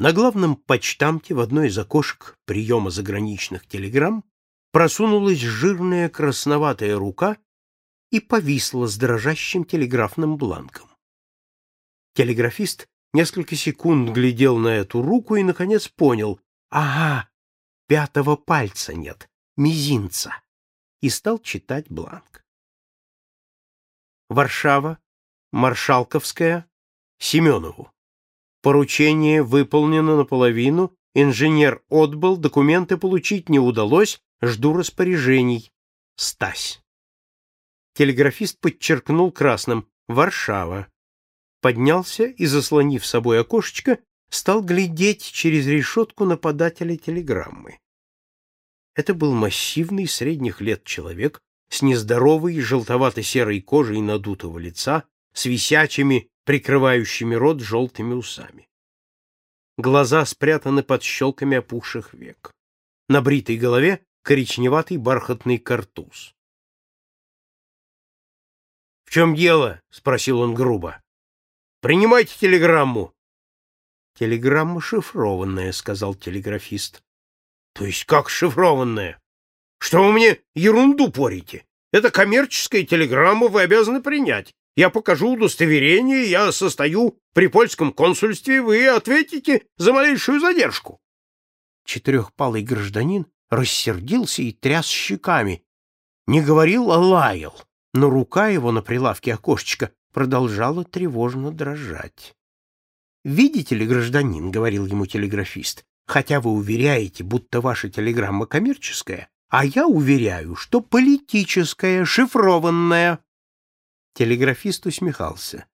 На главном почтамте в одной из окошек приема заграничных телеграмм просунулась жирная красноватая рука и повисла с дрожащим телеграфным бланком. Телеграфист несколько секунд глядел на эту руку и, наконец, понял — ага, пятого пальца нет, мизинца, и стал читать бланк. Варшава, Маршалковская, Семенову. Поручение выполнено наполовину, инженер отбыл, документы получить не удалось, жду распоряжений. Стась. Телеграфист подчеркнул красным «Варшава». Поднялся и, заслонив собой окошечко, стал глядеть через решетку на подателя телеграммы. Это был массивный средних лет человек с нездоровой желтовато-серой кожей надутого лица, с висячими прикрывающими рот желтыми усами. Глаза спрятаны под щелками опухших век. На бритой голове коричневатый бархатный картуз. — В чем дело? — спросил он грубо. — Принимайте телеграмму. — Телеграмма шифрованная, — сказал телеграфист. — То есть как шифрованная? Что вы мне ерунду порите? Это коммерческая телеграмма, вы обязаны принять. Я покажу удостоверение, я состою при польском консульстве, вы ответите за малейшую задержку. Четырехпалый гражданин рассердился и тряс щеками. Не говорил, а лаял, но рука его на прилавке окошечка продолжала тревожно дрожать. «Видите ли, гражданин, — говорил ему телеграфист, — хотя вы уверяете, будто ваша телеграмма коммерческая, а я уверяю, что политическая, шифрованная. Телеграфист усмехался.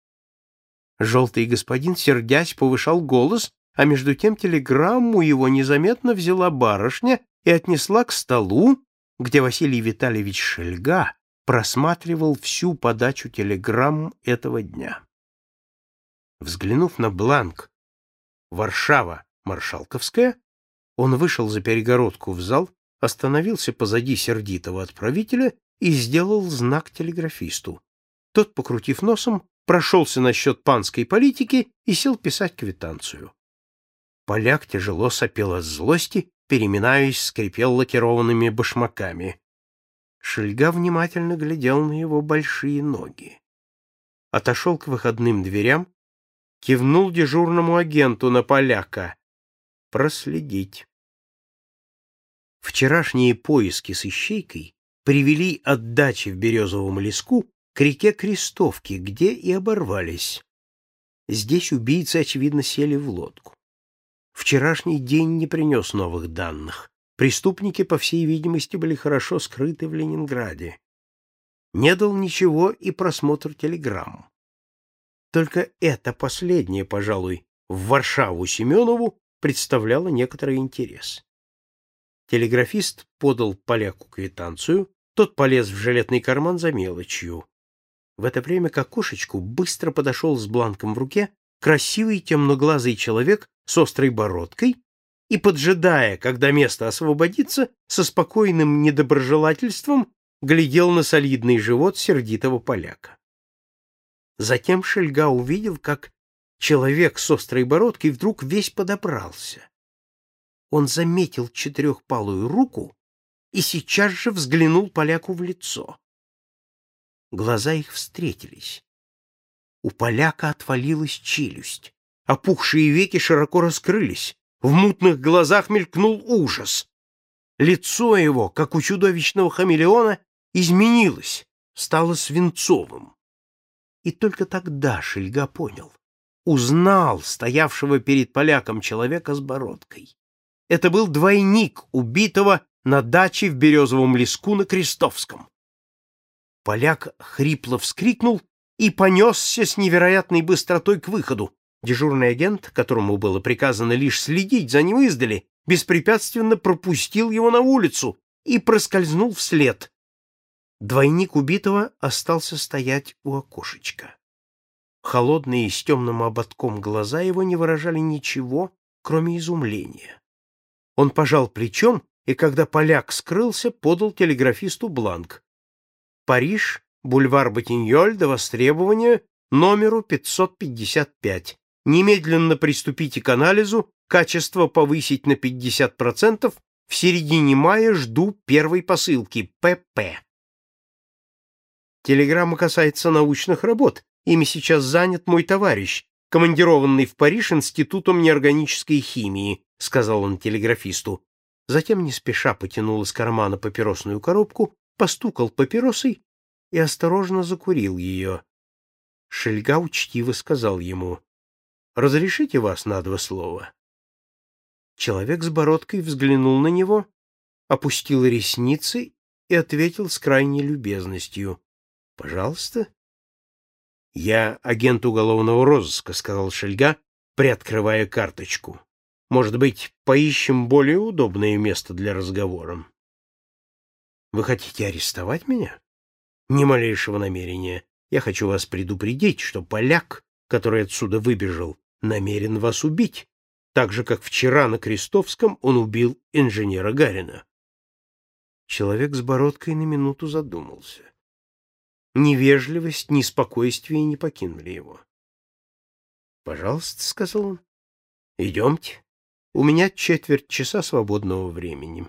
Желтый господин, сердясь, повышал голос, а между тем телеграмму его незаметно взяла барышня и отнесла к столу, где Василий Витальевич Шельга просматривал всю подачу телеграмм этого дня. Взглянув на бланк «Варшава, Маршалковская», он вышел за перегородку в зал, остановился позади сердитого отправителя и сделал знак телеграфисту. Тот, покрутив носом, прошелся насчет панской политики и сел писать квитанцию. Поляк тяжело сопел от злости, переминаясь, скрипел лакированными башмаками. Шельга внимательно глядел на его большие ноги. Отошел к выходным дверям, кивнул дежурному агенту на поляка. Проследить. Вчерашние поиски с ищейкой привели от дачи в Березовом леску к реке Крестовки, где и оборвались. Здесь убийцы, очевидно, сели в лодку. Вчерашний день не принес новых данных. Преступники, по всей видимости, были хорошо скрыты в Ленинграде. Не дал ничего и просмотр телеграмм. Только это последнее, пожалуй, в Варшаву Семенову представляло некоторый интерес. Телеграфист подал поляку квитанцию, тот полез в жилетный карман за мелочью. В это время к окошечку быстро подошел с бланком в руке красивый темноглазый человек с острой бородкой и, поджидая, когда место освободится, со спокойным недоброжелательством глядел на солидный живот сердитого поляка. Затем Шельга увидел, как человек с острой бородкой вдруг весь подобрался. Он заметил четырехпалую руку и сейчас же взглянул поляку в лицо. Глаза их встретились. У поляка отвалилась челюсть. Опухшие веки широко раскрылись. В мутных глазах мелькнул ужас. Лицо его, как у чудовищного хамелеона, изменилось, стало свинцовым. И только тогда Шельга понял, узнал стоявшего перед поляком человека с бородкой. Это был двойник убитого на даче в Березовом леску на Крестовском. Поляк хрипло вскрикнул и понесся с невероятной быстротой к выходу. Дежурный агент, которому было приказано лишь следить за ним издали, беспрепятственно пропустил его на улицу и проскользнул вслед. Двойник убитого остался стоять у окошечка. Холодные с темным ободком глаза его не выражали ничего, кроме изумления. Он пожал плечом и, когда поляк скрылся, подал телеграфисту бланк. Париж, бульвар Ботиньоль до востребования номеру 555. Немедленно приступите к анализу, качество повысить на 50%, в середине мая жду первой посылки, ПП. Телеграмма касается научных работ. Ими сейчас занят мой товарищ, командированный в Париж Институтом неорганической химии, сказал он телеграфисту. Затем не спеша потянул из кармана папиросную коробку, постукал папиросой и осторожно закурил ее. Шельга учтиво сказал ему, «Разрешите вас на два слова?» Человек с бородкой взглянул на него, опустил ресницы и ответил с крайней любезностью, «Пожалуйста». «Я агент уголовного розыска», — сказал Шельга, приоткрывая карточку. «Может быть, поищем более удобное место для разговора?» «Вы хотите арестовать меня?» «Ни малейшего намерения. Я хочу вас предупредить, что поляк, который отсюда выбежал, намерен вас убить, так же, как вчера на Крестовском он убил инженера Гарина. Человек с бородкой на минуту задумался. Ни вежливость, ни спокойствие не покинули его. «Пожалуйста», — сказал он, — «идемте. У меня четверть часа свободного времени».